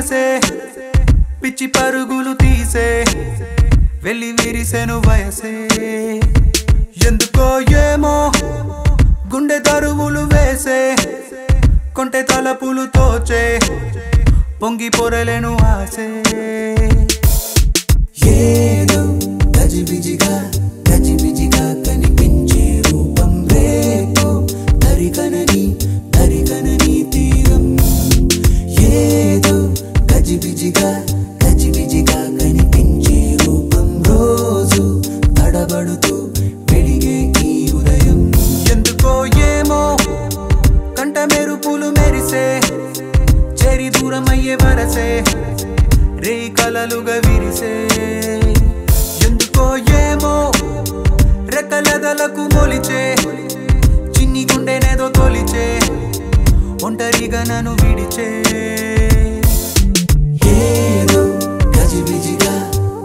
చేసే పిచ్చి పరుగులు తీసే వెళ్ళి విరిసెను వయసే. ఎందుకో ఏమో గుండె తరువులు వేసే కొంటె తలపులు తోచే పొంగి పొరలేను ఆసే ఒంటరిగా నన్ను విడిచే. ఏదో గజిబిజిగా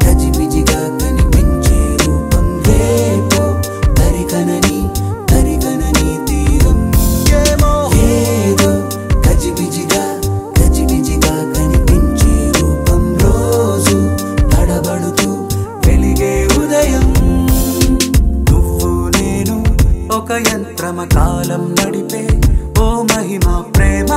గజిబిజిగా కనిపించే రూపం రేపో తరికనని దరికనని తీరం. ఏమో? ఏదో గజిబిజిగా గజిబిజిగా కనిపించే రూపం రోజు తడబడుతూ వెలిగే ఉదయం. నువ్వు నేను ఒక యంత్రమ కాలం నడిపే ఓ మహిమ ప్రేమ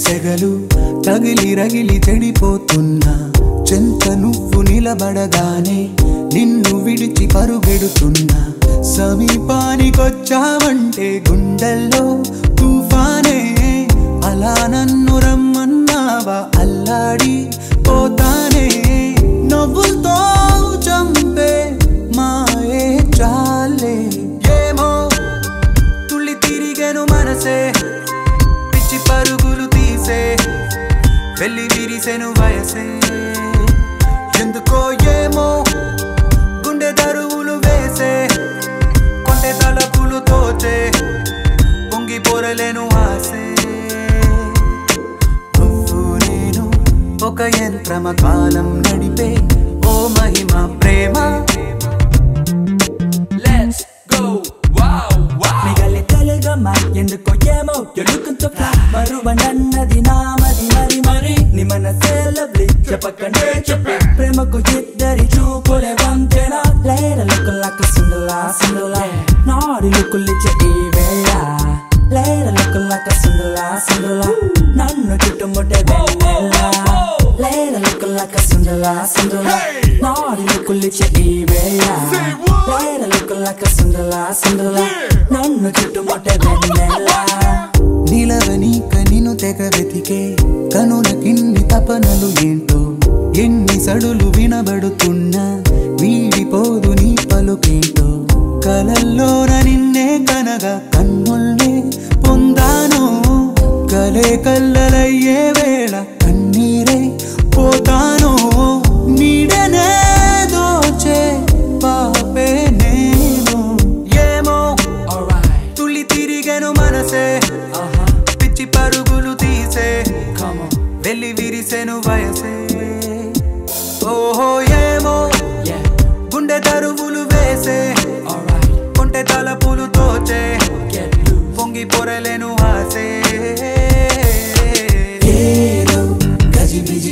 సెగలు తగిలి రగిలి చెడిపోతున్నా చెంత నువ్వు నిలబడగానే నిన్ను విడిచి పరుగెడుతున్నా సమీపానికొచ్చావంటే గుండెల్లో తుఫానే. అలా నన్ను రమ్మన్నావా అల్లాడి పోతానే. నవ్వులతో చంపే మాయే చాలే. ఏమో తుళ్ళి తిరిగెను మనసే. వెళ్ళి విరిసెను వయసే. ఎందుకో ఏమో గుండె దరువులు వేసే. కొంటె తలపులు తోచే. పొంగి పొరలేను ఆసే నువ్వు నేను ఒక యంత్రమ కాలం నడిపే. ఓ మహిమ ప్రేమ. ఎందుకో ఏమో You're looking to fly మరువ నన్నది నామది మరి నీ మనసే లవ్లీ చెప్పకనే చెప్పే. ప్రేమకు ఇద్దరి చూపులే వంతెన. లేడ లుక్కులక సుందలా సుందలా నాడి లుక్కులిచ్చే ఈ వేళ. లేడ లుక్కులక సుందలా సుందలా నన్ను చుట్టుముట్టే వెన్నెల. లేడ లుక్కులక సుందలా సుందలా నాడి లుక్కులిచ్చే ఈ వేళ. లేడ లుక్కులక సుందలా సుందలా నన్ను చుట్టుముట్టే వెన్నెల. సడులు వినబడుతున్నా వీడిపోదు నీ పలుకేంటో. కలల్లోన నిన్నే కనగా కన్నుల్నే పొందాను. కలే కల్లలయ్యే వేళ కన్నీరే పోతాను. నీడనే దోచే పాపే నేను. ఏమో? Alright, తుళ్ళి తిరిగెను మనసే. పిచ్చి పరుగులు తీసే. వెళ్ళి విరిసెను వయసే. ఓహో ఏమో గుండె తరువులు వేసే కొంటె తలపులు తోచే పొంగి పొరలేను ఆసే. గజిబిజి